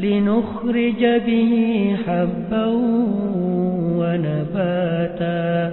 لنخرج به حبا ونباتا